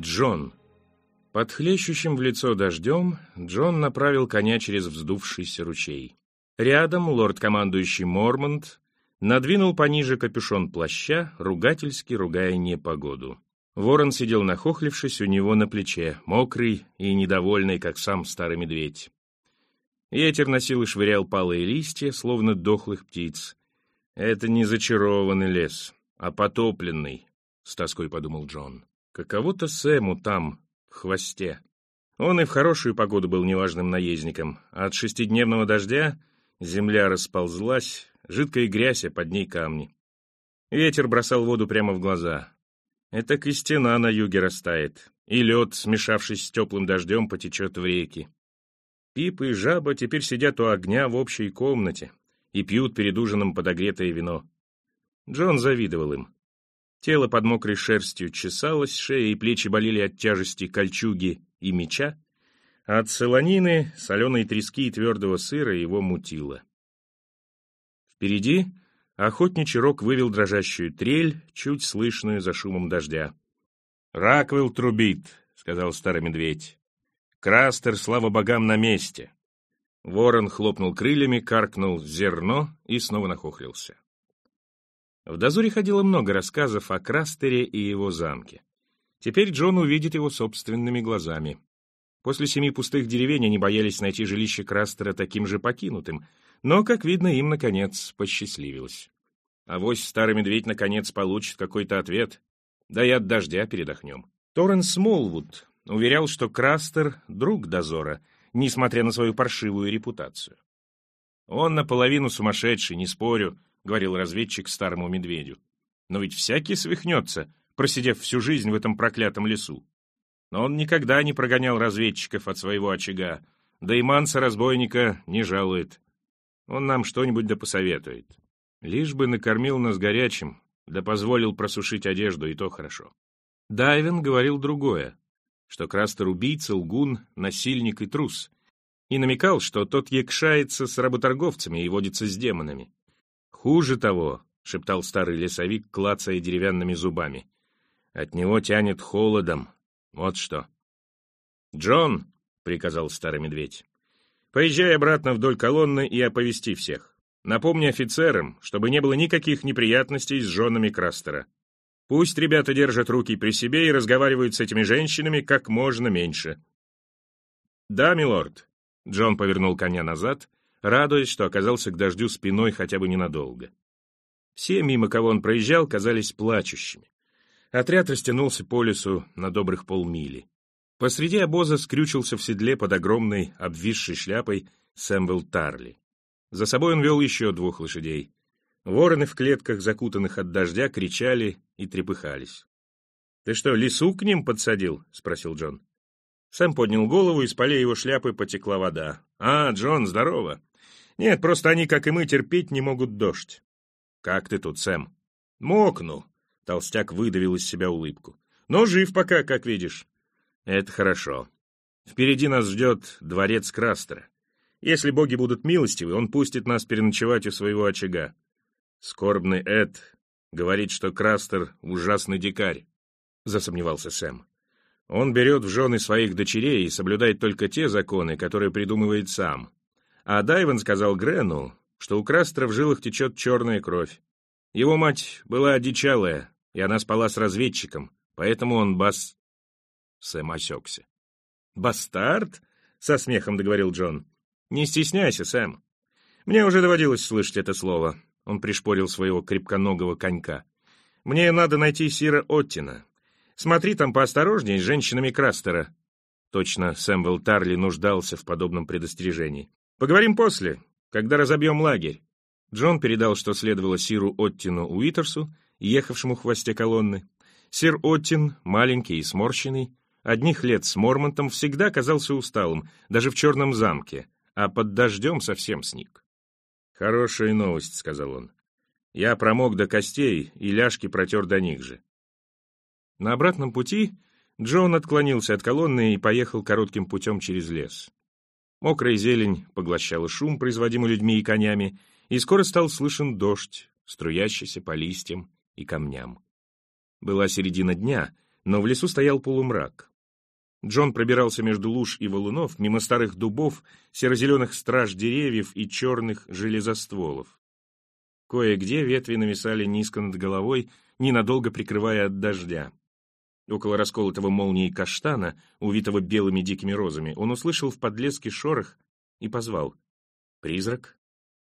Джон. Под хлещущим в лицо дождем Джон направил коня через вздувшийся ручей. Рядом лорд-командующий Мормонт надвинул пониже капюшон плаща, ругательски ругая непогоду. Ворон сидел нахохлившись у него на плече, мокрый и недовольный, как сам старый медведь. Ветер носил и швырял палые листья, словно дохлых птиц. «Это не зачарованный лес, а потопленный», — с тоской подумал Джон. «Каково-то Сэму там, в хвосте». Он и в хорошую погоду был неважным наездником, а от шестидневного дождя земля расползлась, жидкая грязь, а под ней камни. Ветер бросал воду прямо в глаза. Это и стена на юге растает, и лед, смешавшись с теплым дождем, потечет в реки. Пип и жаба теперь сидят у огня в общей комнате и пьют перед ужином подогретое вино. Джон завидовал им. Тело под мокрой шерстью чесалось, шея и плечи болели от тяжести кольчуги и меча, а от солонины, соленой трески и твердого сыра его мутило. Впереди охотничий рог вывел дрожащую трель, чуть слышную за шумом дождя. «Раквелл трубит», — сказал старый медведь. «Крастер, слава богам, на месте». Ворон хлопнул крыльями, каркнул зерно и снова нахохлился. В дозоре ходило много рассказов о Крастере и его замке. Теперь Джон увидит его собственными глазами. После семи пустых деревень они боялись найти жилище Крастера таким же покинутым, но, как видно, им, наконец, посчастливилось. А вось старый медведь, наконец, получит какой-то ответ. Да и от дождя передохнем. Торренс Смолвуд уверял, что Крастер — друг дозора, несмотря на свою паршивую репутацию. Он наполовину сумасшедший, не спорю, — говорил разведчик старому медведю. «Но ведь всякий свихнется, просидев всю жизнь в этом проклятом лесу. Но он никогда не прогонял разведчиков от своего очага, да и манса-разбойника не жалует. Он нам что-нибудь да посоветует. Лишь бы накормил нас горячим, да позволил просушить одежду, и то хорошо». Дайвен говорил другое, что Крастер убийца, лгун, насильник и трус, и намекал, что тот якшается с работорговцами и водится с демонами. «Хуже того», — шептал старый лесовик, клацая деревянными зубами. «От него тянет холодом. Вот что». «Джон», — приказал старый медведь, — «поезжай обратно вдоль колонны и оповести всех. Напомни офицерам, чтобы не было никаких неприятностей с женами Крастера. Пусть ребята держат руки при себе и разговаривают с этими женщинами как можно меньше». «Да, милорд», — Джон повернул коня назад радуясь, что оказался к дождю спиной хотя бы ненадолго. Все, мимо кого он проезжал, казались плачущими. Отряд растянулся по лесу на добрых полмили. Посреди обоза скрючился в седле под огромной, обвисшей шляпой Сэмвелл Тарли. За собой он вел еще двух лошадей. Вороны в клетках, закутанных от дождя, кричали и трепыхались. «Ты что, лесу к ним подсадил?» — спросил Джон. Сэм поднял голову, и с полей его шляпы потекла вода. «А, Джон, здорово!» Нет, просто они, как и мы, терпеть не могут дождь. Как ты тут, Сэм? Мокну. Толстяк выдавил из себя улыбку. Но жив пока, как видишь. Это хорошо. Впереди нас ждет дворец Крастера. Если боги будут милостивы, он пустит нас переночевать у своего очага. Скорбный Эд говорит, что Крастер — ужасный дикарь, — засомневался Сэм. Он берет в жены своих дочерей и соблюдает только те законы, которые придумывает сам. А Дайван сказал Грену, что у Крастера в жилах течет черная кровь. Его мать была одичалая, и она спала с разведчиком, поэтому он бас... Сэм осекся. «Бастард?» — со смехом договорил Джон. «Не стесняйся, Сэм. Мне уже доводилось слышать это слово». Он пришпорил своего крепконогого конька. «Мне надо найти Сира Оттина. Смотри там поосторожней с женщинами Крастера». Точно Сэмвелл Тарли нуждался в подобном предостережении. Поговорим после, когда разобьем лагерь. Джон передал, что следовало Сиру Оттину Уитерсу, ехавшему в хвосте колонны. Сир Оттин, маленький и сморщенный, одних лет с Мормонтом, всегда казался усталым, даже в черном замке, а под дождем совсем сник. «Хорошая новость», — сказал он. «Я промок до костей и ляжки протер до них же». На обратном пути Джон отклонился от колонны и поехал коротким путем через лес. Мокрая зелень поглощала шум, производимый людьми и конями, и скоро стал слышен дождь, струящийся по листьям и камням. Была середина дня, но в лесу стоял полумрак. Джон пробирался между луж и валунов, мимо старых дубов, серо-зеленых страж деревьев и черных железостволов. Кое-где ветви нависали низко над головой, ненадолго прикрывая от дождя. Около расколотого молнией каштана, увитого белыми дикими розами, он услышал в подлеске шорох и позвал. «Призрак?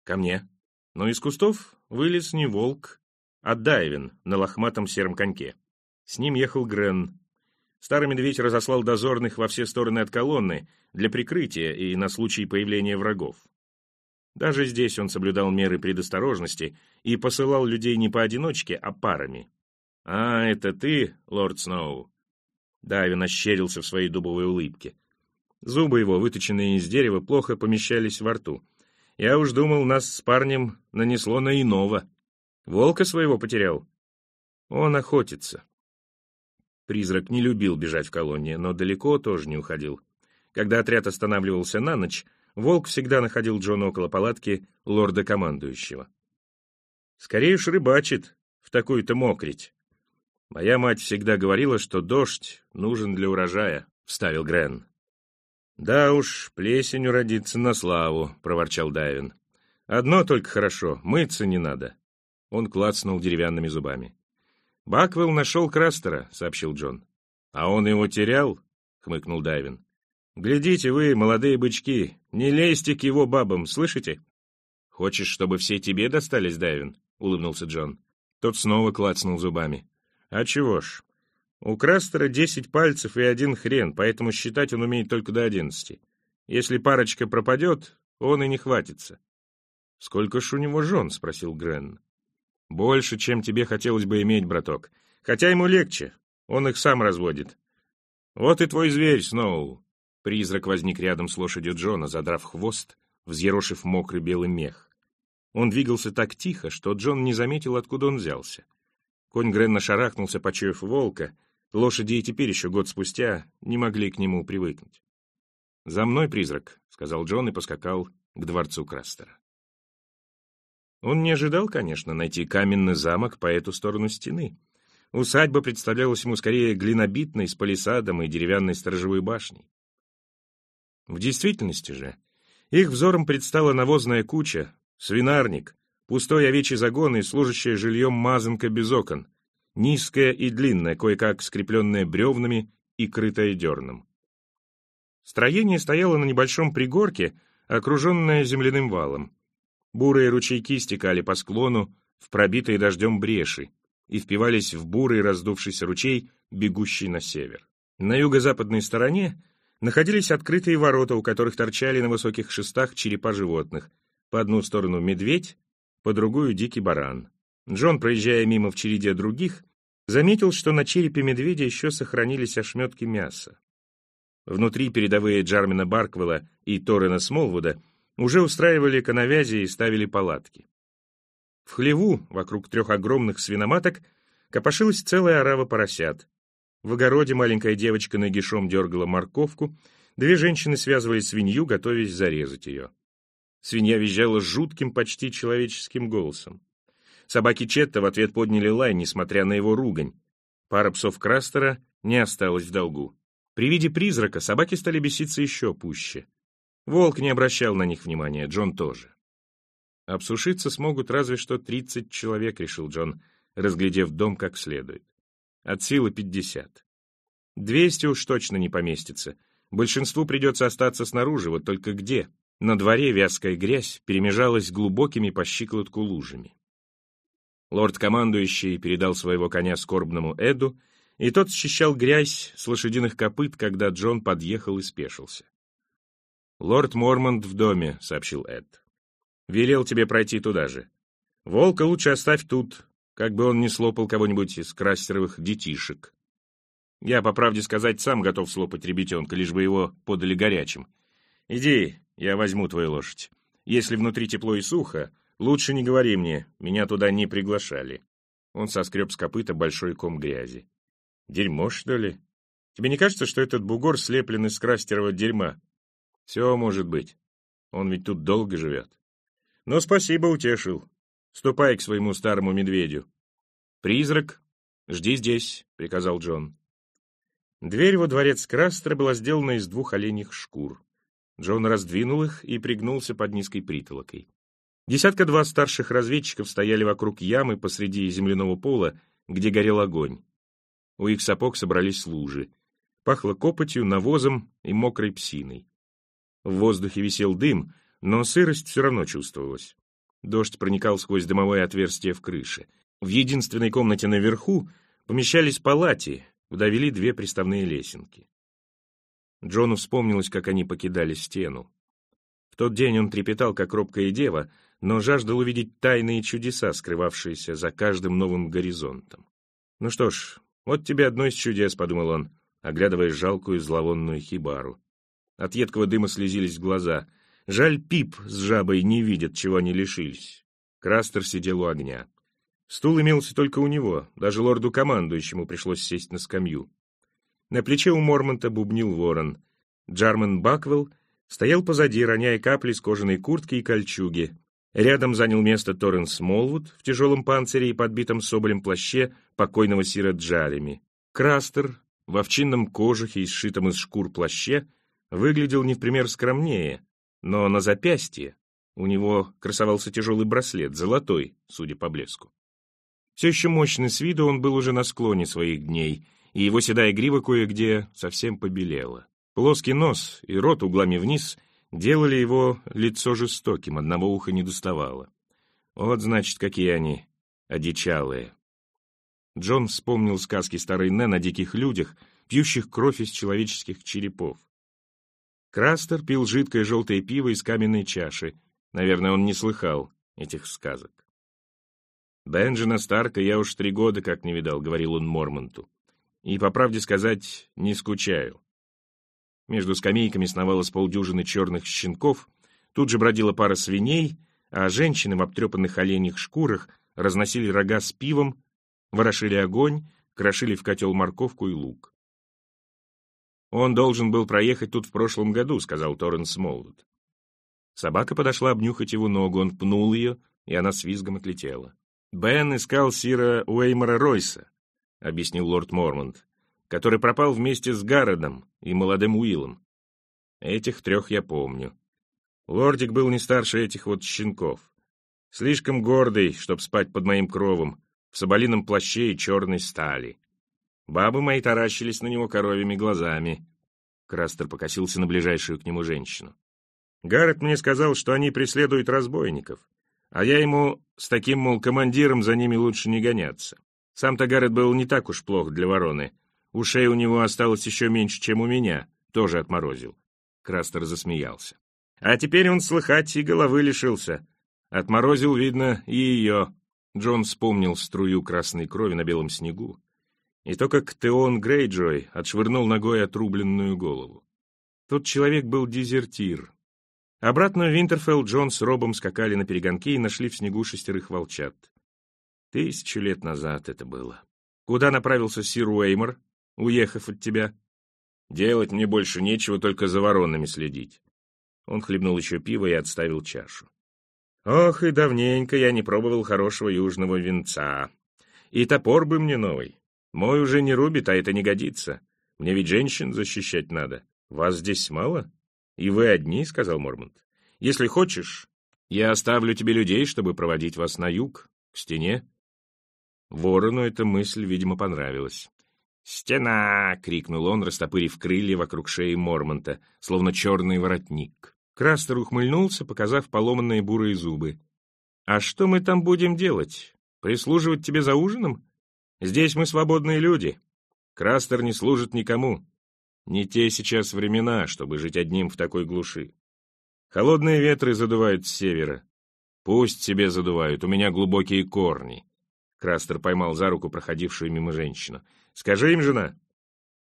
Ко мне!» Но из кустов вылез не волк, а Дайвин на лохматом сером коньке. С ним ехал Грен. Старый медведь разослал дозорных во все стороны от колонны для прикрытия и на случай появления врагов. Даже здесь он соблюдал меры предосторожности и посылал людей не поодиночке, а парами. «А, это ты, лорд Сноу?» Дайвин ощерился в своей дубовой улыбке. Зубы его, выточенные из дерева, плохо помещались во рту. Я уж думал, нас с парнем нанесло на иного. Волка своего потерял. Он охотится. Призрак не любил бежать в колонне, но далеко тоже не уходил. Когда отряд останавливался на ночь, Волк всегда находил Джона около палатки лорда-командующего. «Скорее уж рыбачит в такую-то мокрить. Моя мать всегда говорила, что дождь нужен для урожая», — вставил Грен. «Да уж, плесенью родиться на славу», — проворчал Дайвин. «Одно только хорошо, мыться не надо». Он клацнул деревянными зубами. «Баквелл нашел Крастера», — сообщил Джон. «А он его терял?» — хмыкнул Дайвин. «Глядите вы, молодые бычки, не лезьте к его бабам, слышите?» «Хочешь, чтобы все тебе достались, Дайвин?» — улыбнулся Джон. Тот снова клацнул зубами. «А чего ж? У Крастера десять пальцев и один хрен, поэтому считать он умеет только до одиннадцати. Если парочка пропадет, он и не хватится». «Сколько ж у него жен?» — спросил Грен. «Больше, чем тебе хотелось бы иметь, браток. Хотя ему легче, он их сам разводит. Вот и твой зверь, Сноу. Призрак возник рядом с лошадью Джона, задрав хвост, взъерошив мокрый белый мех. Он двигался так тихо, что Джон не заметил, откуда он взялся. Конь Гренна шарахнулся, почуяв волка. Лошади и теперь еще год спустя не могли к нему привыкнуть. «За мной, призрак», — сказал Джон и поскакал к дворцу Крастера. Он не ожидал, конечно, найти каменный замок по эту сторону стены. Усадьба представлялась ему скорее глинобитной, с палисадом и деревянной сторожевой башней. В действительности же их взором предстала навозная куча, свинарник, пустой овечий загон и служащая жильем мазанка без окон, низкая и длинная, кое-как скрепленная бревнами и крытая дерном. Строение стояло на небольшом пригорке, окруженное земляным валом. Бурые ручейки стекали по склону в пробитые дождем бреши и впивались в бурый раздувшийся ручей, бегущий на север. На юго-западной стороне находились открытые ворота, у которых торчали на высоких шестах черепа животных. По одну сторону медведь, по другую дикий баран. Джон, проезжая мимо в череде других, заметил, что на черепе медведя еще сохранились ошметки мяса. Внутри передовые Джармина Барквелла и Торрена Смолвуда уже устраивали коновязи и ставили палатки. В хлеву, вокруг трех огромных свиноматок, копошилась целая орава поросят. В огороде маленькая девочка нагишом дергала морковку, две женщины связывали свинью, готовясь зарезать ее. Свинья визжала жутким, почти человеческим голосом. Собаки Четта в ответ подняли лай, несмотря на его ругань. Пара псов Крастера не осталась в долгу. При виде призрака собаки стали беситься еще пуще. Волк не обращал на них внимания, Джон тоже. Обсушиться смогут разве что тридцать человек, решил Джон, разглядев дом как следует. От силы пятьдесят. Двести уж точно не поместится. Большинству придется остаться снаружи, вот только где? На дворе вязкая грязь перемежалась глубокими по щиколотку лужами. Лорд-командующий передал своего коня скорбному Эду, и тот счищал грязь с лошадиных копыт, когда Джон подъехал и спешился. «Лорд Мормонт в доме», — сообщил Эд. «Велел тебе пройти туда же. Волка лучше оставь тут, как бы он не слопал кого-нибудь из крастеровых детишек. Я, по правде сказать, сам готов слопать ребятенка, лишь бы его подали горячим. Иди, я возьму твою лошадь. Если внутри тепло и сухо, лучше не говори мне, меня туда не приглашали. Он соскреб с копыта большой ком грязи. Дерьмо, что ли? Тебе не кажется, что этот бугор слеплен из крастерового дерьма? Все может быть. Он ведь тут долго живет. Но спасибо, утешил. Ступай к своему старому медведю. «Призрак, жди здесь», — приказал Джон. Дверь во дворец Крастера была сделана из двух оленьих шкур. Джон раздвинул их и пригнулся под низкой притолокой. Десятка-два старших разведчиков стояли вокруг ямы посреди земляного пола, где горел огонь. У их сапог собрались лужи. Пахло копотью, навозом и мокрой псиной. В воздухе висел дым, но сырость все равно чувствовалась. Дождь проникал сквозь дымовое отверстие в крыше. В единственной комнате наверху помещались палати, куда вели две приставные лесенки. Джону вспомнилось, как они покидали стену. В тот день он трепетал, как робкая дева, но жаждал увидеть тайные чудеса, скрывавшиеся за каждым новым горизонтом. «Ну что ж, вот тебе одно из чудес», — подумал он, оглядывая жалкую зловонную хибару. От едкого дыма слезились глаза. Жаль, Пип с жабой не видят, чего они лишились. Крастер сидел у огня. Стул имелся только у него, даже лорду-командующему пришлось сесть на скамью. На плече у Мормонта бубнил ворон. Джармен Баквелл стоял позади, роняя капли с кожаной куртки и кольчуги. Рядом занял место Торрен Смолвуд в тяжелом панцире и подбитом соболем плаще покойного сира Джареми. Крастер в овчинном кожухе и сшитом из шкур плаще выглядел не в пример скромнее, но на запястье у него красовался тяжелый браслет, золотой, судя по блеску. Все еще мощный с виду, он был уже на склоне своих дней, и его седая грива кое-где совсем побелела. Плоский нос и рот углами вниз делали его лицо жестоким, одного уха не доставало. Вот, значит, какие они одичалые. Джон вспомнил сказки старой Нэн о диких людях, пьющих кровь из человеческих черепов. Крастер пил жидкое желтое пиво из каменной чаши. Наверное, он не слыхал этих сказок. «Бенджина Старка я уж три года как не видал», — говорил он Мормонту. «И, по правде сказать, не скучаю». Между скамейками сновало с полдюжины черных щенков, тут же бродила пара свиней, а женщины в обтрепанных оленьих шкурах разносили рога с пивом, ворошили огонь, крошили в котел морковку и лук. «Он должен был проехать тут в прошлом году», — сказал Торренс Смолвуд. Собака подошла обнюхать его ногу, он пнул ее, и она с визгом отлетела. «Бен искал Сира Уэймора Ройса», — объяснил лорд Мормонт, который пропал вместе с Гарредом и молодым Уиллом. Этих трех я помню. Лордик был не старше этих вот щенков. Слишком гордый, чтоб спать под моим кровом, в соболином плаще и черной стали. Бабы мои таращились на него коровьими глазами. Крастер покосился на ближайшую к нему женщину. Гаррет мне сказал, что они преследуют разбойников. А я ему с таким, мол, командиром за ними лучше не гоняться. Сам-то Гаррет был не так уж плох для вороны. Ушей у него осталось еще меньше, чем у меня. Тоже отморозил. Крастер засмеялся. А теперь он слыхать и головы лишился. Отморозил, видно, и ее. Джон вспомнил струю красной крови на белом снегу. И то, как Теон Грейджой отшвырнул ногой отрубленную голову. Тот человек был дезертир, Обратно в Винтерфелл Джон с Робом скакали на перегонки и нашли в снегу шестерых волчат. Тысячу лет назад это было. Куда направился сир Уэймор, уехав от тебя? Делать мне больше нечего, только за воронами следить. Он хлебнул еще пиво и отставил чашу. Ох, и давненько я не пробовал хорошего южного винца. И топор бы мне новый. Мой уже не рубит, а это не годится. Мне ведь женщин защищать надо. Вас здесь мало? «И вы одни», — сказал Мормонт. «Если хочешь, я оставлю тебе людей, чтобы проводить вас на юг, к стене». Ворону эта мысль, видимо, понравилась. «Стена!» — крикнул он, растопырив крылья вокруг шеи Мормонта, словно черный воротник. Крастер ухмыльнулся, показав поломанные бурые зубы. «А что мы там будем делать? Прислуживать тебе за ужином? Здесь мы свободные люди. Крастер не служит никому. Не те сейчас времена, чтобы жить одним в такой глуши. Холодные ветры задувают с севера. Пусть себе задувают, у меня глубокие корни. Крастер поймал за руку проходившую мимо женщину. «Скажи им, жена!»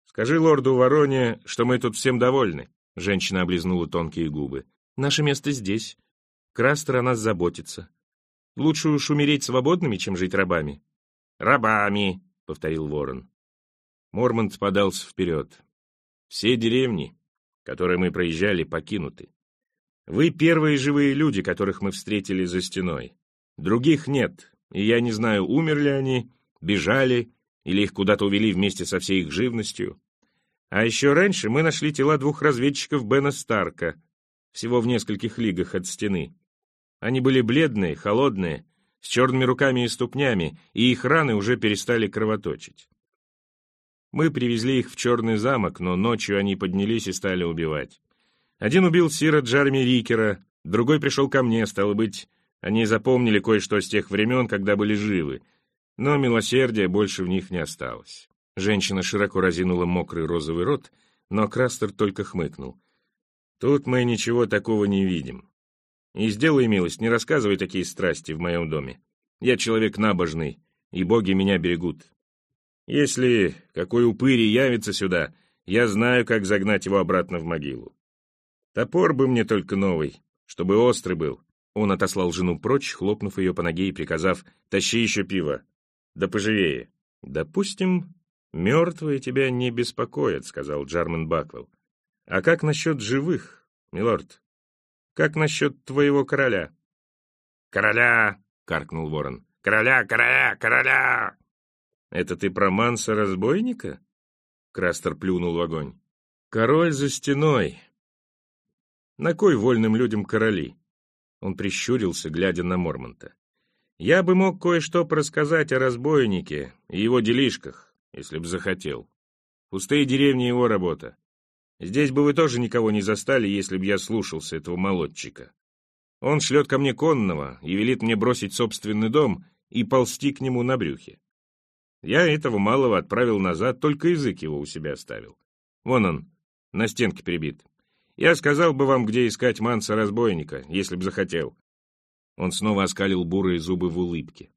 «Скажи лорду Вороне, что мы тут всем довольны!» Женщина облизнула тонкие губы. «Наше место здесь. Крастер о нас заботится. Лучше уж умереть свободными, чем жить рабами». «Рабами!» — повторил ворон. Мормонт подался вперед. Все деревни, которые мы проезжали, покинуты. Вы первые живые люди, которых мы встретили за стеной. Других нет, и я не знаю, умерли они, бежали или их куда-то увели вместе со всей их живностью. А еще раньше мы нашли тела двух разведчиков Бена Старка, всего в нескольких лигах от стены. Они были бледные, холодные, с черными руками и ступнями, и их раны уже перестали кровоточить. Мы привезли их в Черный замок, но ночью они поднялись и стали убивать. Один убил Сира Джарми Рикера, другой пришел ко мне, стало быть, они запомнили кое-что с тех времен, когда были живы, но милосердия больше в них не осталось. Женщина широко разинула мокрый розовый рот, но Крастер только хмыкнул. «Тут мы ничего такого не видим. И сделай милость, не рассказывай такие страсти в моем доме. Я человек набожный, и боги меня берегут. Если какой упырь явится сюда, я знаю, как загнать его обратно в могилу. Топор бы мне только новый, чтобы острый был. Он отослал жену прочь, хлопнув ее по ноге и приказав «Тащи еще пиво, да поживее». «Допустим, мертвые тебя не беспокоят», — сказал Джармен Баквелл. «А как насчет живых, милорд? Как насчет твоего короля?» «Короля!» — каркнул ворон. «Короля, короля, короля!» «Это ты про Манса-разбойника?» Крастер плюнул в огонь. «Король за стеной. На кой вольным людям короли?» Он прищурился, глядя на Мормонта. «Я бы мог кое-что порассказать о разбойнике и его делишках, если б захотел. Пустые деревни — его работа. Здесь бы вы тоже никого не застали, если б я слушался этого молодчика. Он шлет ко мне конного и велит мне бросить собственный дом и ползти к нему на брюхе. Я этого малого отправил назад, только язык его у себя оставил. Вон он, на стенке прибит. Я сказал бы вам, где искать манса-разбойника, если б захотел. Он снова оскалил бурые зубы в улыбке.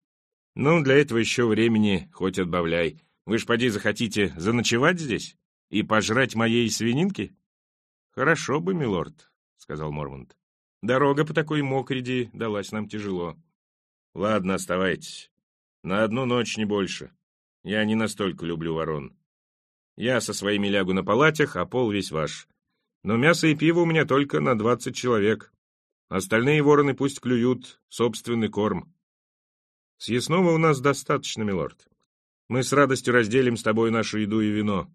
Ну, для этого еще времени хоть отбавляй. Вы ж поди захотите заночевать здесь? И пожрать моей свининки? Хорошо бы, милорд, — сказал Мормонт. Дорога по такой мокреди далась нам тяжело. Ладно, оставайтесь. На одну ночь, не больше. Я не настолько люблю ворон. Я со своими лягу на палатях, а пол весь ваш. Но мясо и пиво у меня только на двадцать человек. Остальные вороны пусть клюют собственный корм. Съестного у нас достаточно, милорд. Мы с радостью разделим с тобой нашу еду и вино.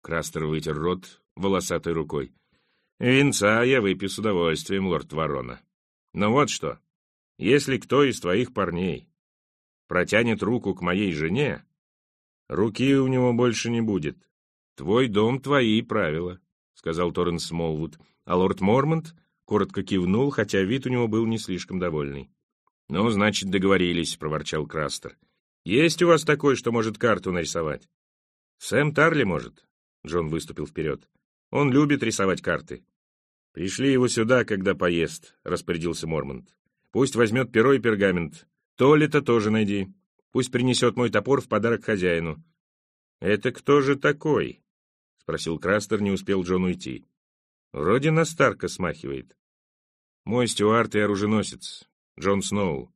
Крастер вытер рот волосатой рукой. Винца я выпью с удовольствием, лорд Ворона. Но вот что, если кто из твоих парней протянет руку к моей жене, Руки у него больше не будет. Твой дом, твои правила, — сказал Торренс Смолвуд, а лорд Мормонт коротко кивнул, хотя вид у него был не слишком довольный. «Ну, значит, договорились», — проворчал Крастер. «Есть у вас такой, что может карту нарисовать?» «Сэм Тарли может», — Джон выступил вперед. «Он любит рисовать карты». «Пришли его сюда, когда поест», — распорядился Мормонт. «Пусть возьмет перо и пергамент. Толли-то тоже найди. Пусть принесет мой топор в подарок хозяину. «Это кто же такой?» — спросил Крастер, не успел Джон уйти. «Вроде на Старка смахивает. Мой стюард и оруженосец, Джон Сноу».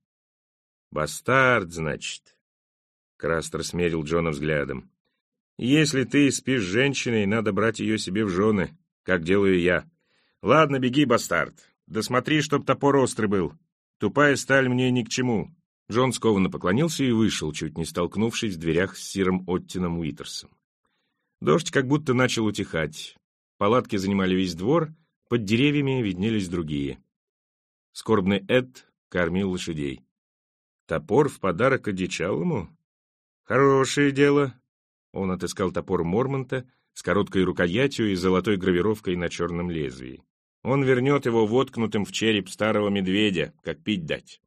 «Бастард, значит?» Крастер смерил Джона взглядом. «Если ты спишь с женщиной, надо брать ее себе в жены, как делаю я. Ладно, беги, бастард. Да смотри, чтоб топор острый был. Тупая сталь мне ни к чему. Джон скованно поклонился и вышел, чуть не столкнувшись в дверях с Сиром Оттином Уитерсом. Дождь как будто начал утихать. Палатки занимали весь двор, под деревьями виднелись другие. Скорбный Эд кормил лошадей. Топор в подарок одичалому? Хорошее дело. Он отыскал топор Мормонта с короткой рукоятью и золотой гравировкой на черном лезвии. Он вернет его воткнутым в череп старого медведя, как пить дать.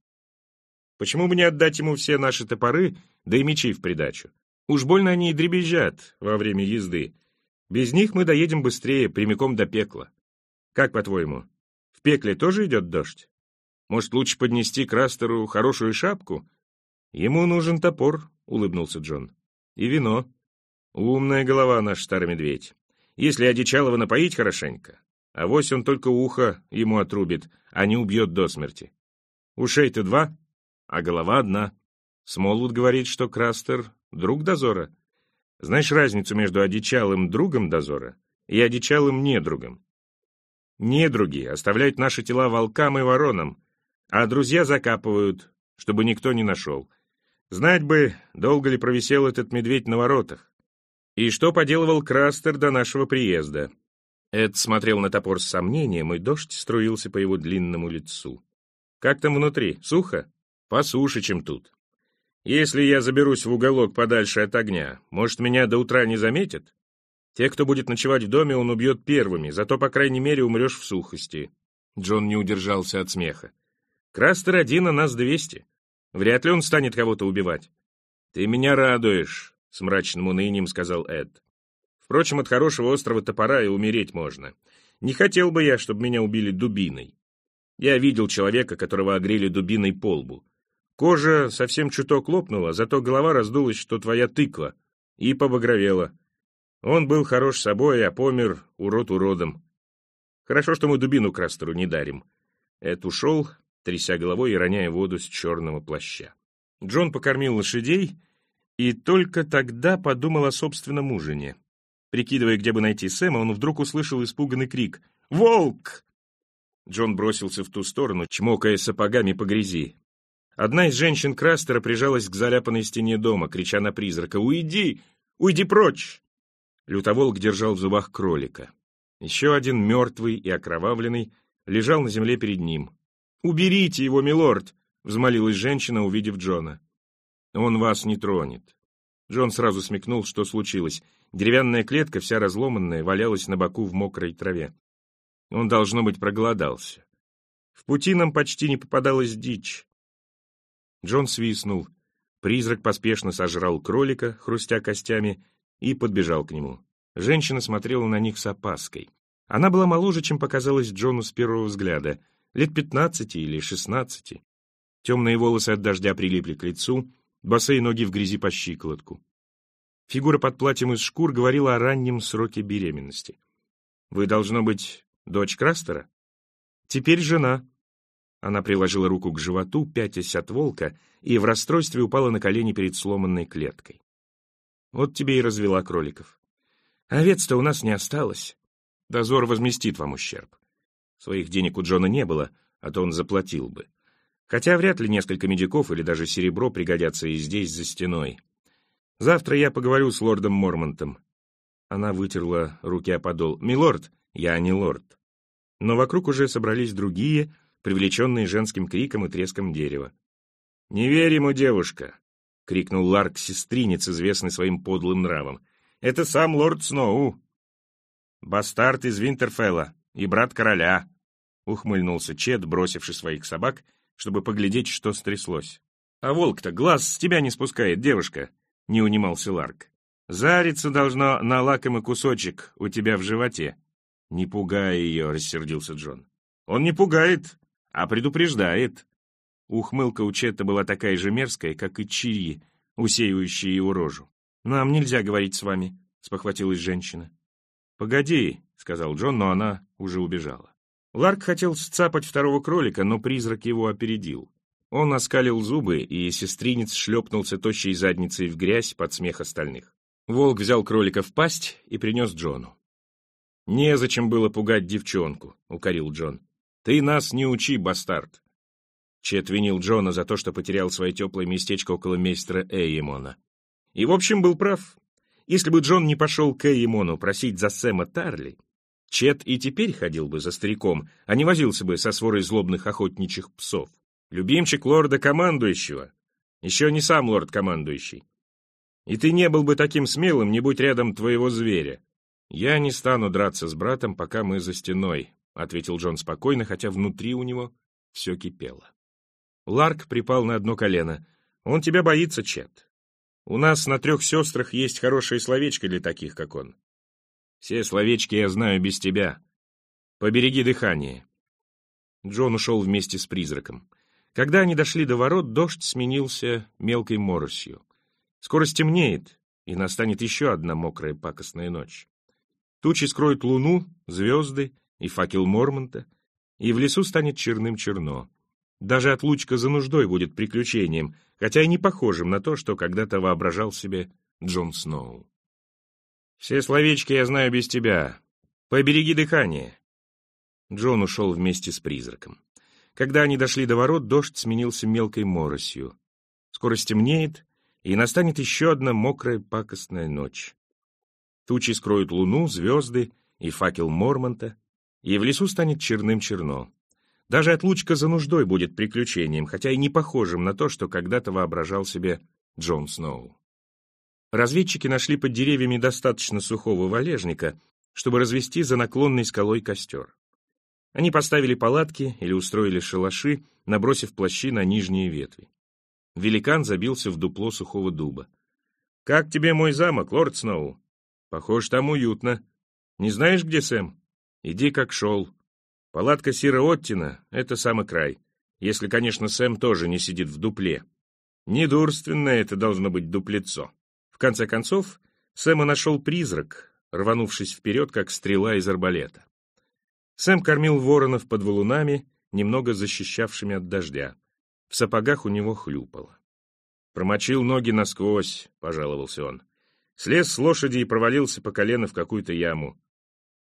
Почему бы не отдать ему все наши топоры, да и мечи в придачу? Уж больно они и дребезжат во время езды. Без них мы доедем быстрее, прямиком до пекла. Как, по-твоему, в пекле тоже идет дождь? Может, лучше поднести к Растеру хорошую шапку? Ему нужен топор, — улыбнулся Джон. И вино. Умная голова наш старый медведь. Если одичалого напоить хорошенько, авось он только ухо ему отрубит, а не убьет до смерти. Ушей-то два, а голова одна. Смолвуд говорит, что Крастер — друг дозора. Знаешь разницу между одичалым другом дозора и одичалым недругом? Недруги оставляют наши тела волкам и воронам, а друзья закапывают, чтобы никто не нашел. Знать бы, долго ли провисел этот медведь на воротах. «И что поделывал Крастер до нашего приезда?» Эд смотрел на топор с сомнением, и дождь струился по его длинному лицу. «Как там внутри? Сухо? Посуше, чем тут. Если я заберусь в уголок подальше от огня, может, меня до утра не заметят? Те, кто будет ночевать в доме, он убьет первыми, зато, по крайней мере, умрешь в сухости». Джон не удержался от смеха. «Крастер один, а нас двести. Вряд ли он станет кого-то убивать». «Ты меня радуешь», — с мрачным унынием сказал Эд. «Впрочем, от хорошего острого топора и умереть можно. Не хотел бы я, чтобы меня убили дубиной. Я видел человека, которого огрели дубиной по лбу. Кожа совсем чуток лопнула, зато голова раздулась, что твоя тыква, и побагровела. Он был хорош собой, а помер урод уродом. Хорошо, что мы дубину Крастеру не дарим. Эд ушел, тряся головой и роняя воду с черного плаща. Джон покормил лошадей и только тогда подумал о собственном ужине. Прикидывая, где бы найти Сэма, он вдруг услышал испуганный крик «Волк!». Джон бросился в ту сторону, чмокая сапогами по грязи. Одна из женщин Крастера прижалась к заляпанной стене дома, крича на призрака «Уйди! Уйди прочь!». Лютоволк держал в зубах кролика. Еще один, мертвый и окровавленный, лежал на земле перед ним. «Уберите его, милорд!» — взмолилась женщина, увидев Джона. «Он вас не тронет». Джон сразу смекнул, что случилось. Деревянная клетка, вся разломанная, валялась на боку в мокрой траве. Он, должно быть, проголодался. В пути нам почти не попадалась дичь. Джон свистнул. Призрак поспешно сожрал кролика, хрустя костями, и подбежал к нему. Женщина смотрела на них с опаской. Она была моложе, чем показалось Джону с первого взгляда, лет пятнадцати или шестнадцати. Темные волосы от дождя прилипли к лицу, босые ноги в грязи по щиколотку. Фигура под платьем из шкур говорила о раннем сроке беременности. «Вы, должно быть, дочь Крастера?» «Теперь жена», она приложила руку к животу, пятясь от волка, и в расстройстве упала на колени перед сломанной клеткой. Вот тебе и развела кроликов. Овец-то у нас не осталось. Дозор возместит вам ущерб. Своих денег у Джона не было, а то он заплатил бы. Хотя вряд ли несколько медиков или даже серебро пригодятся и здесь, за стеной. Завтра я поговорю с лордом Мормонтом. Она вытерла руки о подол. «Милорд, я не лорд». Но вокруг уже собрались другие, привлеченные женским криком и треском дерева. «Не верь ему, девушка!» — крикнул Ларк сестринец, известный своим подлым нравом. «Это сам лорд Сноу!» «Бастард из Винтерфелла и брат короля!» — ухмыльнулся Чед, бросивший своих собак, чтобы поглядеть, что стряслось. «А волк-то глаз с тебя не спускает, девушка!» — не унимался Ларк. «Зариться должно на лакомый кусочек у тебя в животе». «Не пугай ее!» — рассердился Джон. «Он не пугает, а предупреждает. Ухмылка у Четта была такая же мерзкая, как и чири, усеивающие его рожу. «Нам нельзя говорить с вами», — спохватилась женщина. «Погоди», — сказал Джон, но она уже убежала. Ларк хотел сцапать второго кролика, но призрак его опередил. Он оскалил зубы, и сестринец шлепнулся тощей задницей в грязь под смех остальных. Волк взял кролика в пасть и принес Джону. «Незачем было пугать девчонку», — укорил Джон. «Ты нас не учи, бастард!» Чет винил Джона за то, что потерял свое теплое местечко около мейстера Эйемона. И, в общем, был прав. Если бы Джон не пошел к Эйемону просить за Сэма Тарли, Чет и теперь ходил бы за стариком, а не возился бы со сворой злобных охотничьих псов. Любимчик лорда-командующего. Еще не сам лорд-командующий. И ты не был бы таким смелым, не будь рядом твоего зверя. Я не стану драться с братом, пока мы за стеной, — ответил Джон спокойно, хотя внутри у него все кипело. Ларк припал на одно колено. «Он тебя боится, Чет. У нас на трех сестрах есть хорошее словечко для таких, как он. Все словечки я знаю без тебя. Побереги дыхание». Джон ушел вместе с призраком. Когда они дошли до ворот, дождь сменился мелкой моросью. Скоро стемнеет, и настанет еще одна мокрая пакостная ночь. Тучи скроют луну, звезды и факел Мормонта, и в лесу станет черным-черно. Даже отлучка за нуждой будет приключением, хотя и не похожим на то, что когда-то воображал себе Джон Сноу. «Все словечки я знаю без тебя. Побереги дыхание». Джон ушел вместе с призраком. Когда они дошли до ворот, дождь сменился мелкой моросью. Скоро стемнеет, и настанет еще одна мокрая пакостная ночь. Тучи скроют луну, звезды и факел Мормонта, и в лесу станет черным-черно. Даже отлучка за нуждой будет приключением, хотя и не похожим на то, что когда-то воображал себе Джон Сноу. Разведчики нашли под деревьями достаточно сухого валежника, чтобы развести за наклонной скалой костер. Они поставили палатки или устроили шалаши, набросив плащи на нижние ветви. Великан забился в дупло сухого дуба. «Как тебе мой замок, лорд Сноу?» «Похож, там уютно. Не знаешь, где Сэм? Иди, как шел. Палатка Сира Оттина — это самый край. Если, конечно, Сэм тоже не сидит в дупле. Недурственное это должно быть дуплецо». В конце концов, Сэма нашел призрак, рванувшись вперед, как стрела из арбалета. Сэм кормил воронов под валунами, немного защищавшими от дождя. В сапогах у него хлюпало. «Промочил ноги насквозь», — пожаловался он. Слез с лошади и провалился по колено в какую-то яму.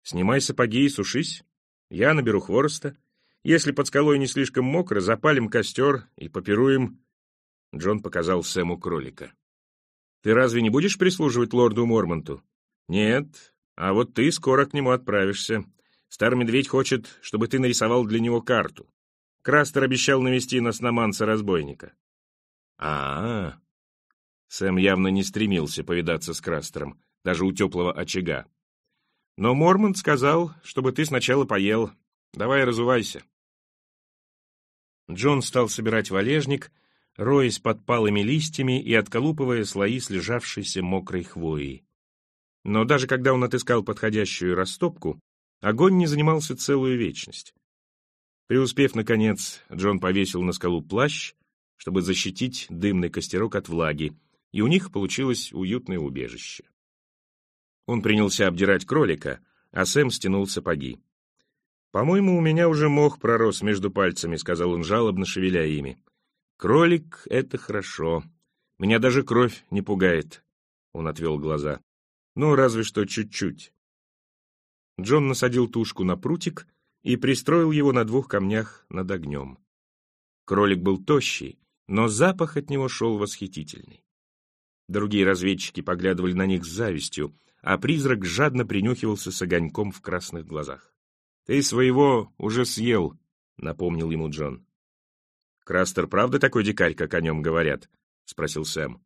«Снимай сапоги и сушись. Я наберу хвороста. Если под скалой не слишком мокро, запалим костер и попируем...» Джон показал Сэму кролика. «Ты разве не будешь прислуживать лорду Мормонту?» «Нет, а вот ты скоро к нему отправишься. Старый медведь хочет, чтобы ты нарисовал для него карту. Крастер обещал навести нас на Манса-разбойника. а, -а, -а. Сэм явно не стремился повидаться с Крастером, даже у теплого очага. Но Мормонт сказал, чтобы ты сначала поел. Давай разувайся. Джон стал собирать валежник, роясь под палыми листьями и отколупывая слои слежавшейся мокрой хвои. Но даже когда он отыскал подходящую растопку, Огонь не занимался целую вечность. Преуспев, наконец, Джон повесил на скалу плащ, чтобы защитить дымный костерок от влаги, и у них получилось уютное убежище. Он принялся обдирать кролика, а Сэм стянул сапоги. «По-моему, у меня уже мох пророс между пальцами», — сказал он, жалобно шевеля ими. «Кролик — это хорошо. Меня даже кровь не пугает», — он отвел глаза. «Ну, разве что чуть-чуть». Джон насадил тушку на прутик и пристроил его на двух камнях над огнем. Кролик был тощий, но запах от него шел восхитительный. Другие разведчики поглядывали на них с завистью, а призрак жадно принюхивался с огоньком в красных глазах. «Ты своего уже съел», — напомнил ему Джон. «Крастер правда такой дикарь, как о нем говорят?» — спросил Сэм.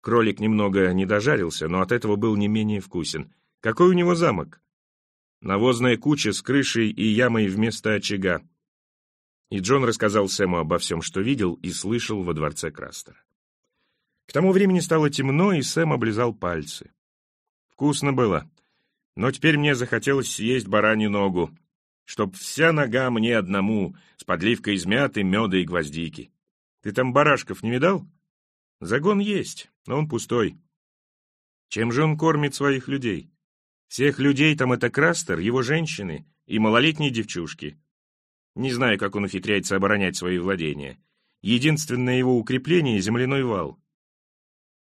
Кролик немного не дожарился, но от этого был не менее вкусен. «Какой у него замок?» навозная куча с крышей и ямой вместо очага. И Джон рассказал Сэму обо всем, что видел и слышал во дворце Крастера. К тому времени стало темно, и Сэм облизал пальцы. Вкусно было, но теперь мне захотелось съесть баранью ногу, чтоб вся нога мне одному, с подливкой из мяты, меда и гвоздики. Ты там барашков не видал? Загон есть, но он пустой. Чем же он кормит своих людей? Всех людей там это Крастер, его женщины и малолетние девчушки. Не знаю, как он ухитряется оборонять свои владения. Единственное его укрепление — земляной вал.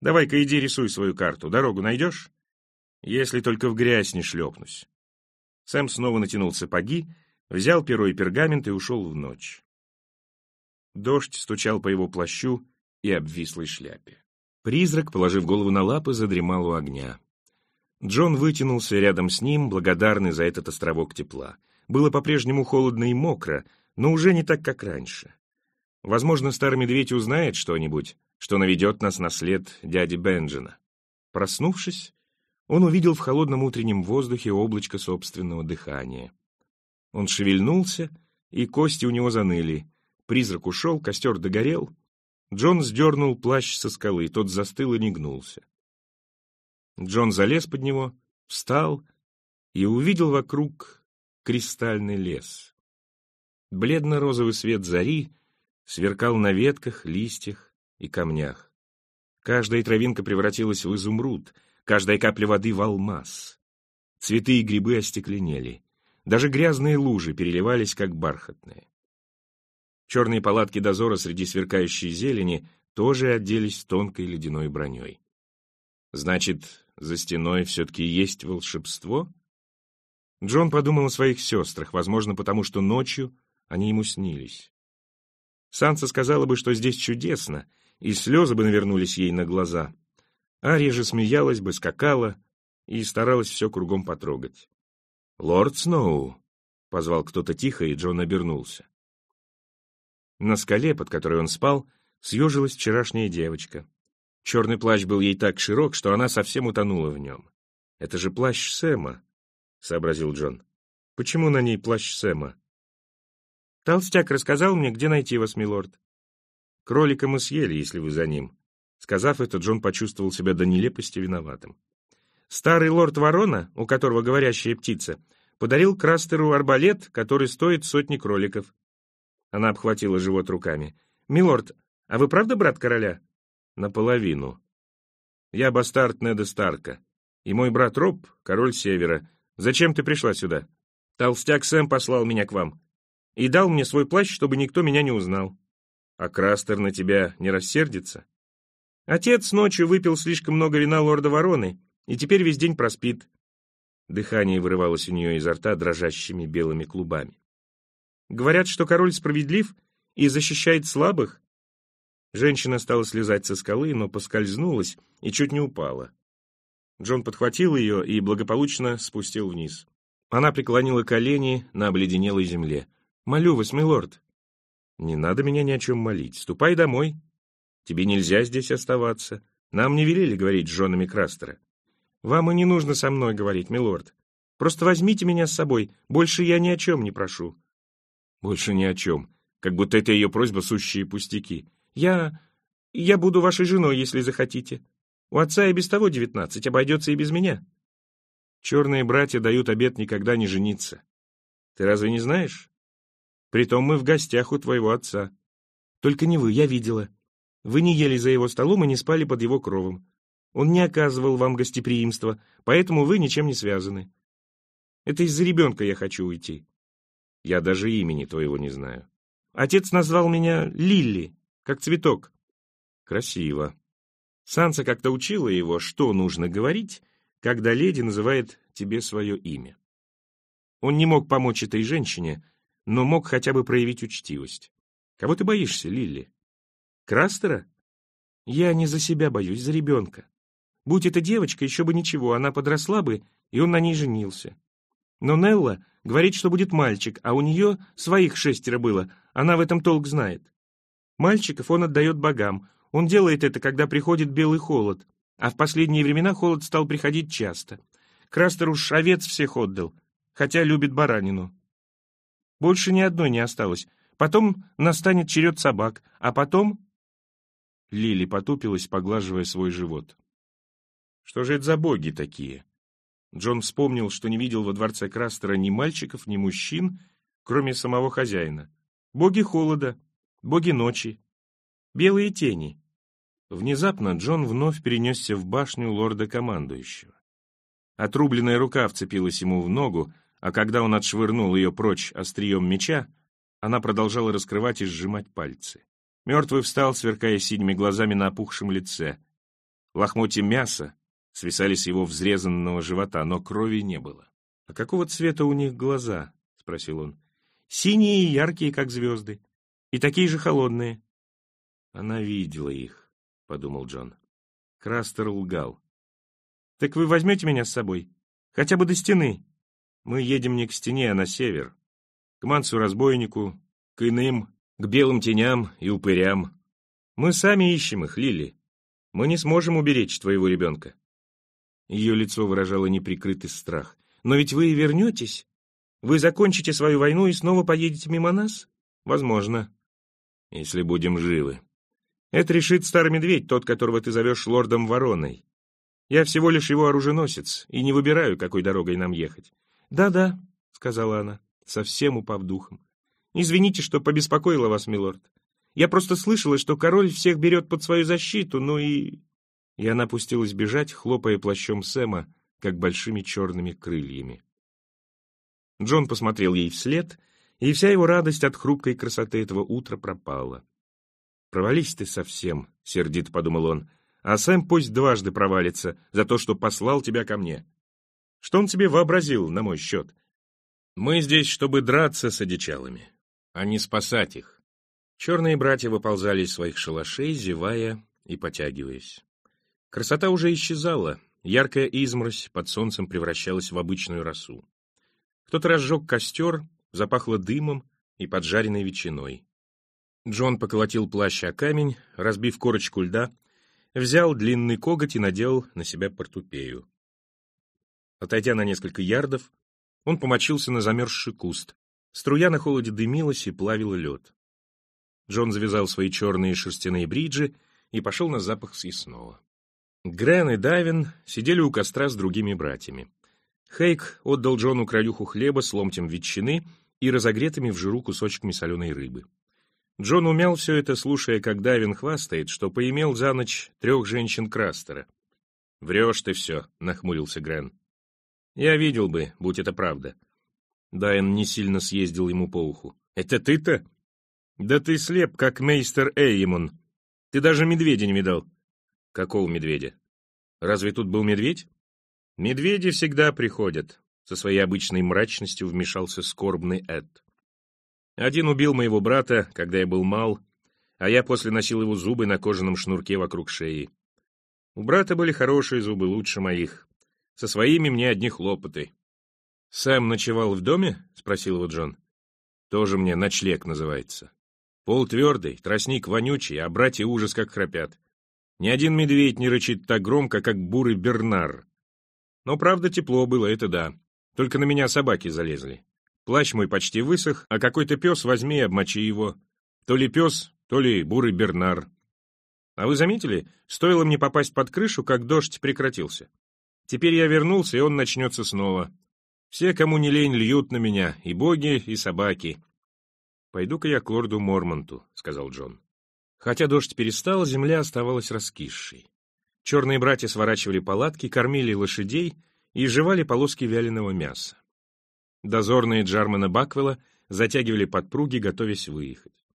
Давай-ка иди рисуй свою карту. Дорогу найдешь? Если только в грязь не шлепнусь. Сэм снова натянул сапоги, взял перо и пергамент и ушел в ночь. Дождь стучал по его плащу и обвислой шляпе. Призрак, положив голову на лапы, задремал у огня. Джон вытянулся рядом с ним, благодарный за этот островок тепла. Было по-прежнему холодно и мокро, но уже не так, как раньше. Возможно, старый медведь узнает что-нибудь, что наведет нас на след дяди Бенджина. Проснувшись, он увидел в холодном утреннем воздухе облачко собственного дыхания. Он шевельнулся, и кости у него заныли. Призрак ушел, костер догорел. Джон сдернул плащ со скалы, тот застыл и не гнулся. Джон залез под него, встал и увидел вокруг кристальный лес. Бледно-розовый свет зари сверкал на ветках, листьях и камнях. Каждая травинка превратилась в изумруд, каждая капля воды в алмаз. Цветы и грибы остекленели. Даже грязные лужи переливались, как бархатные. Черные палатки дозора среди сверкающей зелени тоже оделись тонкой ледяной броней. Значит, за стеной все-таки есть волшебство? Джон подумал о своих сестрах, возможно, потому что ночью они ему снились. Санса сказала бы, что здесь чудесно, и слезы бы навернулись ей на глаза. Ария же смеялась бы, скакала, и старалась все кругом потрогать. «Лорд Сноу!» — позвал кто-то тихо, и Джон обернулся. На скале, под которой он спал, съежилась вчерашняя девочка. Черный плащ был ей так широк, что она совсем утонула в нем. «Это же плащ Сэма», — сообразил Джон. «Почему на ней плащ Сэма?» «Толстяк рассказал мне, где найти вас, милорд». «Кролика мы съели, если вы за ним». Сказав это, Джон почувствовал себя до нелепости виноватым. Старый лорд Ворона, у которого говорящая птица, подарил Крастеру арбалет, который стоит сотни кроликов. Она обхватила живот руками. «Милорд, а вы правда брат короля?» «Наполовину. Я бастард Неда Старка. И мой брат Роб — король Севера. Зачем ты пришла сюда? Толстяк Сэм послал меня к вам. И дал мне свой плащ, чтобы никто меня не узнал. А Крастер на тебя не рассердится?» Отец ночью выпил слишком много вина лорда Вороны, и теперь весь день проспит. Дыхание вырывалось у нее изо рта дрожащими белыми клубами. Говорят, что король справедлив и защищает слабых. Женщина стала слезать со скалы, но поскользнулась и чуть не упала. Джон подхватил ее и благополучно спустил вниз. Она преклонила колени на обледенелой земле. «Молю вас, милорд!» «Не надо меня ни о чем молить. Ступай домой. Тебе нельзя здесь оставаться. Нам не велели говорить с женами Крастера. «Вам и не нужно со мной говорить, милорд. Просто возьмите меня с собой, больше я ни о чем не прошу». «Больше ни о чем. Как будто это ее просьба сущие пустяки. Я... я буду вашей женой, если захотите. У отца и без того девятнадцать, обойдется и без меня». Черные братья дают обет никогда не жениться. Ты разве не знаешь? Притом мы в гостях у твоего отца. Только не вы, я видела. Вы не ели за его столом и не спали под его кровом. Он не оказывал вам гостеприимства, поэтому вы ничем не связаны. Это из-за ребенка я хочу уйти. Я даже имени твоего не знаю. Отец назвал меня Лилли, как цветок. Красиво. Санса как-то учила его, что нужно говорить, когда леди называет тебе свое имя. Он не мог помочь этой женщине, но мог хотя бы проявить учтивость. Кого ты боишься, Лилли? Крастера? Я не за себя боюсь, за ребенка. Будь это девочка, еще бы ничего, она подросла бы, и он на ней женился. Но Нелла говорит, что будет мальчик, а у нее своих шестеро было, она в этом толк знает. Мальчиков он отдает богам, он делает это, когда приходит белый холод, а в последние времена холод стал приходить часто. Крастер уж овец всех отдал, хотя любит баранину. Больше ни одной не осталось. Потом настанет черед собак, а потом... Лили потупилась, поглаживая свой живот. Что же это за боги такие? Джон вспомнил, что не видел во дворце Крастера ни мальчиков, ни мужчин, кроме самого хозяина. Боги холода, боги ночи, белые тени. Внезапно Джон вновь перенесся в башню лорда-командующего. Отрубленная рука вцепилась ему в ногу, а когда он отшвырнул ее прочь острием меча, она продолжала раскрывать и сжимать пальцы. Мертвый встал, сверкая синими глазами на опухшем лице. Лохмотья мяса, свисали с его взрезанного живота, но крови не было. «А какого цвета у них глаза?» — спросил он. «Синие и яркие, как звезды, и такие же холодные». «Она видела их», — подумал Джон. Крастер лгал. «Так вы возьмете меня с собой? Хотя бы до стены?» «Мы едем не к стене, а на север. К Мансу-разбойнику, к иным, к белым теням и упырям. Мы сами ищем их, Лили. Мы не сможем уберечь твоего ребенка». Ее лицо выражало неприкрытый страх. «Но ведь вы и вернетесь? Вы закончите свою войну и снова поедете мимо нас? Возможно. Если будем живы. Это решит старый медведь, тот, которого ты зовешь лордом Вороной. Я всего лишь его оруженосец и не выбираю, какой дорогой нам ехать. «Да-да», — сказала она, совсем упав духом. «Извините, что побеспокоила вас, милорд. Я просто слышала, что король всех берет под свою защиту, ну и...» и она пустилась бежать, хлопая плащом Сэма, как большими черными крыльями. Джон посмотрел ей вслед, и вся его радость от хрупкой красоты этого утра пропала. «Провались ты совсем», — сердито подумал он, «а Сэм пусть дважды провалится за то, что послал тебя ко мне. Что он тебе вообразил на мой счет? Мы здесь, чтобы драться с одичалами, а не спасать их». Черные братья выползали из своих шалашей, зевая и потягиваясь. Красота уже исчезала, яркая изморозь под солнцем превращалась в обычную росу. Кто-то разжег костер, запахло дымом и поджаренной ветчиной. Джон поколотил плащ о камень, разбив корочку льда, взял длинный коготь и надел на себя портупею. Отойдя на несколько ярдов, он помочился на замерзший куст. Струя на холоде дымилась и плавила лед. Джон завязал свои черные шерстяные бриджи и пошел на запах съестного. Грен и Давин сидели у костра с другими братьями. Хейк отдал Джону краюху хлеба с ломтем ветчины и разогретыми в жиру кусочками соленой рыбы. Джон умял все это, слушая, как Давин хвастает, что поимел за ночь трех женщин Крастера. «Врешь ты все», — нахмурился Грен. «Я видел бы, будь это правда». Дайан не сильно съездил ему по уху. «Это ты-то?» «Да ты слеп, как мейстер Эйемон. Ты даже медведя не видал». «Какого медведя? Разве тут был медведь?» «Медведи всегда приходят», — со своей обычной мрачностью вмешался скорбный Эд. «Один убил моего брата, когда я был мал, а я после носил его зубы на кожаном шнурке вокруг шеи. У брата были хорошие зубы, лучше моих. Со своими мне одни хлопоты». «Сэм ночевал в доме?» — спросил его Джон. «Тоже мне ночлег называется. Пол твердый, тростник вонючий, а братья ужас как храпят. Ни один медведь не рычит так громко, как бурый Бернар. Но, правда, тепло было, это да. Только на меня собаки залезли. Плащ мой почти высох, а какой-то пес возьми и обмочи его. То ли пес, то ли бурый Бернар. А вы заметили, стоило мне попасть под крышу, как дождь прекратился. Теперь я вернулся, и он начнется снова. Все, кому не лень, льют на меня, и боги, и собаки. «Пойду-ка я к лорду Мормонту», — сказал Джон. Хотя дождь перестал, земля оставалась раскисшей. Черные братья сворачивали палатки, кормили лошадей и жевали полоски вяленого мяса. Дозорные Джармана Баквелла затягивали подпруги, готовясь выехать.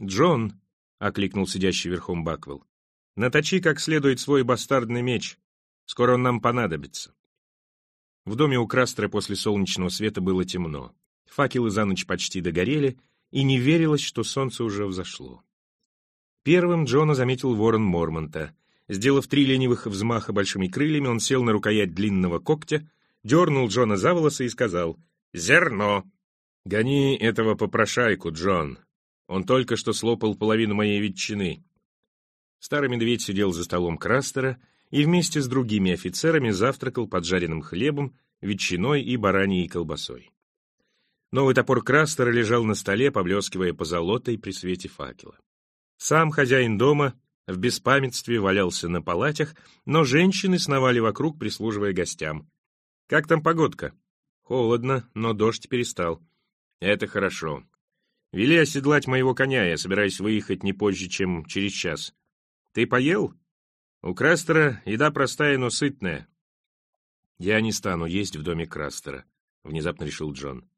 «Джон!» — окликнул сидящий верхом Баквелл. «Наточи как следует свой бастардный меч. Скоро он нам понадобится». В доме у Крастера после солнечного света было темно. Факелы за ночь почти догорели, и не верилось, что солнце уже взошло. Первым Джона заметил ворон Мормонта — Сделав три ленивых взмаха большими крыльями, он сел на рукоять длинного когтя, дернул Джона за волосы и сказал «Зерно!» «Гони этого попрошайку, Джон. Он только что слопал половину моей ветчины». Старый медведь сидел за столом Крастера и вместе с другими офицерами завтракал поджаренным хлебом, ветчиной и бараньей колбасой. Новый топор Крастера лежал на столе, поблескивая позолотой при свете факела. Сам хозяин дома в беспамятстве валялся на палатях, но женщины сновали вокруг, прислуживая гостям. «Как там погодка?» «Холодно, но дождь перестал». «Это хорошо. Вели оседлать моего коня, я собираюсь выехать не позже, чем через час. Ты поел?» «У Крастера еда простая, но сытная». «Я не стану есть в доме Крастера», — внезапно решил Джон.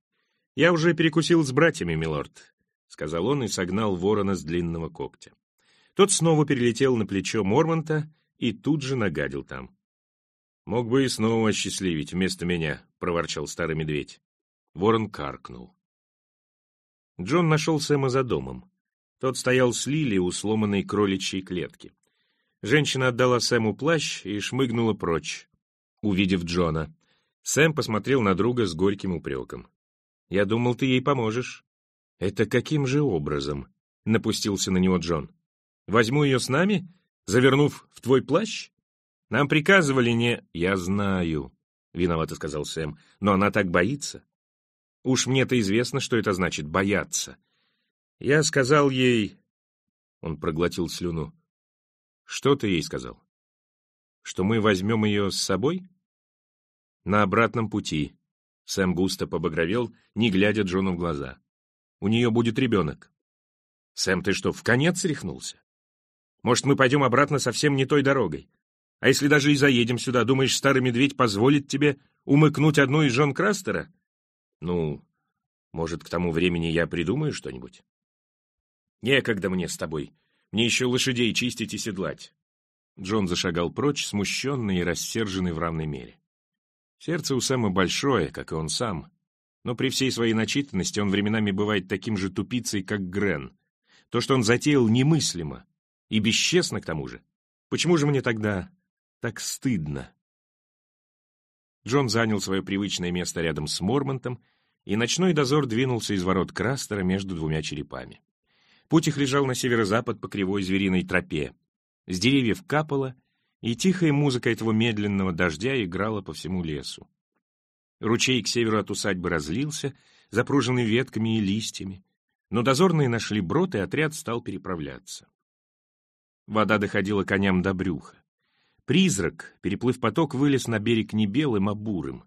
«Я уже перекусил с братьями, милорд», — сказал он и согнал ворона с длинного когтя. Тот снова перелетел на плечо Мормонта и тут же нагадил там. «Мог бы и снова осчастливить вместо меня», — проворчал старый медведь. Ворон каркнул. Джон нашел Сэма за домом. Тот стоял с Лили у сломанной кроличьей клетки. Женщина отдала Сэму плащ и шмыгнула прочь, увидев Джона. Сэм посмотрел на друга с горьким упреком. «Я думал, ты ей поможешь». «Это каким же образом?» — напустился на него Джон. Возьму ее с нами, завернув в твой плащ? Нам приказывали не... Я знаю, — виновато сказал Сэм, — но она так боится. Уж мне-то известно, что это значит — бояться. Я сказал ей... Он проглотил слюну. Что ты ей сказал? Что мы возьмем ее с собой? На обратном пути. Сэм густо побагровел, не глядя Джону в глаза. У нее будет ребенок. Сэм, ты что, в конец рехнулся? Может, мы пойдем обратно совсем не той дорогой? А если даже и заедем сюда, думаешь, старый медведь позволит тебе умыкнуть одну из жен Крастера? Ну, может, к тому времени я придумаю что-нибудь? Некогда мне с тобой. Мне еще лошадей чистить и седлать. Джон зашагал прочь, смущенный и рассерженный в равной мере. Сердце у Сэма большое, как и он сам, но при всей своей начитанности он временами бывает таким же тупицей, как Грен. То, что он затеял, немыслимо. И бесчестно к тому же. Почему же мне тогда так стыдно? Джон занял свое привычное место рядом с Мормонтом, и ночной дозор двинулся из ворот Крастера между двумя черепами. Путь их лежал на северо-запад по кривой звериной тропе. С деревьев капало, и тихая музыка этого медленного дождя играла по всему лесу. Ручей к северу от усадьбы разлился, запруженный ветками и листьями, но дозорные нашли брод, и отряд стал переправляться. Вода доходила коням до брюха. Призрак, переплыв поток, вылез на берег не белым, а бурым.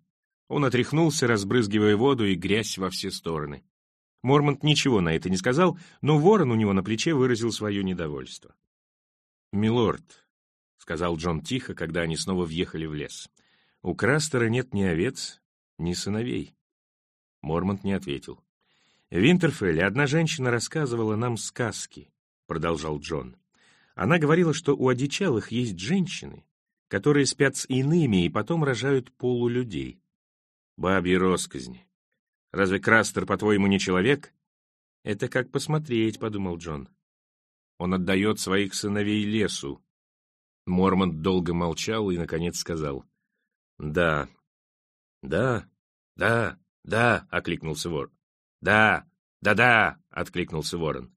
Он отряхнулся, разбрызгивая воду и грязь во все стороны. Мормонт ничего на это не сказал, но ворон у него на плече выразил свое недовольство. «Милорд», — сказал Джон тихо, когда они снова въехали в лес, — «у Крастера нет ни овец, ни сыновей». Мормонт не ответил. «В Винтерфелле одна женщина рассказывала нам сказки», — продолжал Джон. «Она говорила, что у одичалых есть женщины, которые спят с иными и потом рожают полулюдей. Бабьи росказни. Разве Крастер, по-твоему, не человек? Это как посмотреть, — подумал Джон. Он отдает своих сыновей лесу. Мормонт долго молчал и, наконец, сказал. Да, да, да, да, — окликнулся вор. Да, да-да, — откликнулся ворон.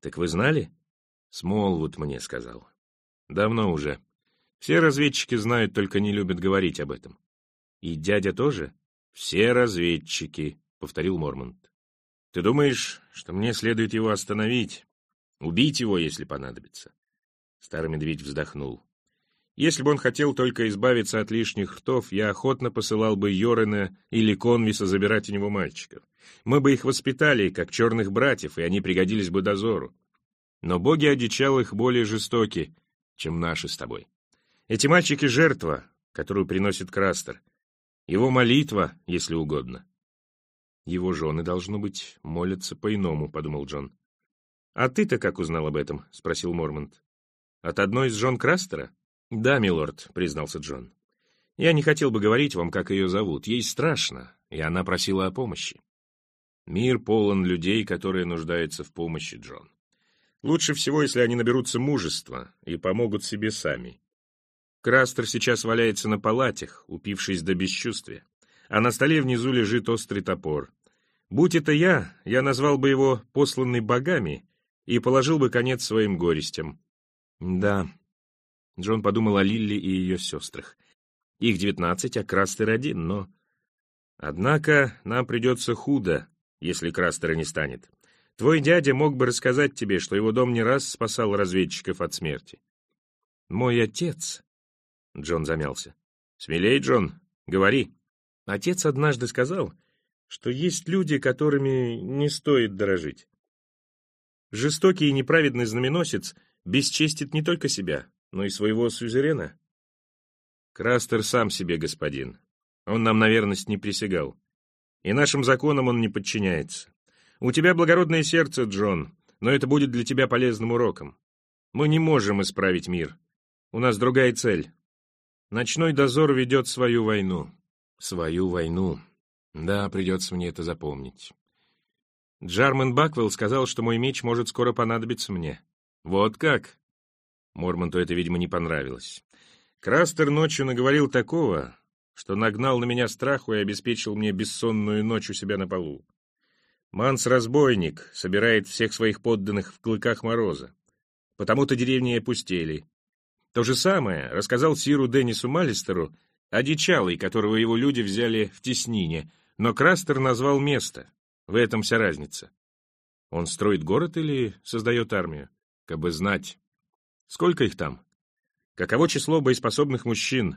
Так вы знали? Смолвуд мне сказал. Давно уже. Все разведчики знают, только не любят говорить об этом. И дядя тоже? Все разведчики, повторил Мормонт. Ты думаешь, что мне следует его остановить? Убить его, если понадобится? Старый медведь вздохнул. Если бы он хотел только избавиться от лишних ртов, я охотно посылал бы Йорена или Конвиса забирать у него мальчиков. Мы бы их воспитали, как черных братьев, и они пригодились бы дозору. Но боги одичалых более жестоки, чем наши с тобой. Эти мальчики — жертва, которую приносит Крастер. Его молитва, если угодно. Его жены, должно быть, молятся по-иному, — подумал Джон. — А ты-то как узнал об этом? — спросил Мормонт. — От одной из жен Крастера? — Да, милорд, — признался Джон. — Я не хотел бы говорить вам, как ее зовут. Ей страшно, и она просила о помощи. Мир полон людей, которые нуждаются в помощи, Джон. Лучше всего, если они наберутся мужества и помогут себе сами. Крастер сейчас валяется на палатях, упившись до бесчувствия, а на столе внизу лежит острый топор. Будь это я, я назвал бы его «посланный богами» и положил бы конец своим горестям. Да, Джон подумал о Лилли и ее сестрах. Их девятнадцать, а Крастер один, но... Однако нам придется худо, если Крастера не станет. Твой дядя мог бы рассказать тебе, что его дом не раз спасал разведчиков от смерти. Мой отец Джон замялся. «Смелей, Джон, говори». Отец однажды сказал, что есть люди, которыми не стоит дорожить. Жестокий и неправедный знаменосец бесчестит не только себя, но и своего сюзерена. Крастер сам себе господин. Он нам на верность не присягал. И нашим законам он не подчиняется. У тебя благородное сердце, Джон, но это будет для тебя полезным уроком. Мы не можем исправить мир. У нас другая цель Ночной дозор ведет свою войну. Свою войну. Да, придется мне это запомнить. Джармен Баквелл сказал, что мой меч может скоро понадобиться мне. Вот как? Мормонту это, видимо, не понравилось. Крастер ночью наговорил такого, что нагнал на меня страху и обеспечил мне бессонную ночь у себя на полу. Манс-разбойник собирает всех своих подданных в клыках мороза. Потому-то деревни опустели, то же самое рассказал Сиру Деннису Малистеру одичалый, которого его люди взяли в теснине, но Крастер назвал место. В этом вся разница. Он строит город или создает армию? Как бы знать. Сколько их там? Каково число боеспособных мужчин?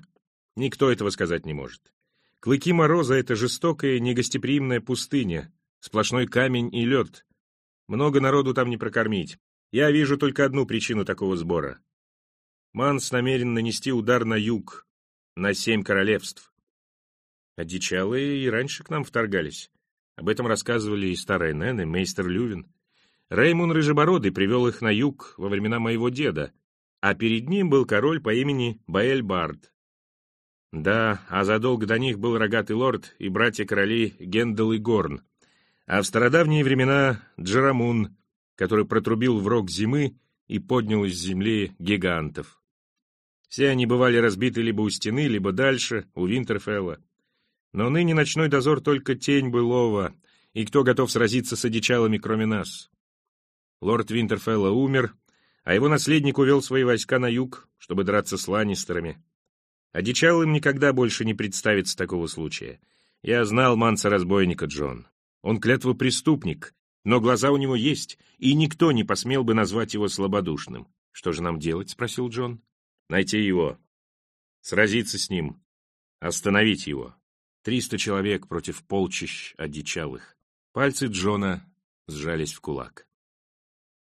Никто этого сказать не может. Клыки Мороза — это жестокая, негостеприимная пустыня, сплошной камень и лед. Много народу там не прокормить. Я вижу только одну причину такого сбора. Манс намерен нанести удар на юг, на семь королевств. Одичалые и раньше к нам вторгались. Об этом рассказывали и старая Нэн, и мейстер Лювин. Реймун Рыжебородый привел их на юг во времена моего деда, а перед ним был король по имени Баэль Бард. Да, а задолго до них был рогатый лорд и братья-короли Гендел и Горн. А в стародавние времена Джерамун, который протрубил в рог зимы и поднял из земли гигантов. Все они бывали разбиты либо у стены, либо дальше, у Винтерфелла. Но ныне ночной дозор только тень былого, и кто готов сразиться с одичалами, кроме нас? Лорд Винтерфелла умер, а его наследник увел свои войска на юг, чтобы драться с Ланнистерами. Одичалым никогда больше не представится такого случая. Я знал манса-разбойника Джон. Он клятва преступник, но глаза у него есть, и никто не посмел бы назвать его слабодушным. «Что же нам делать?» — спросил Джон. «Найти его. Сразиться с ним. Остановить его. Триста человек против полчищ одичалых». Пальцы Джона сжались в кулак.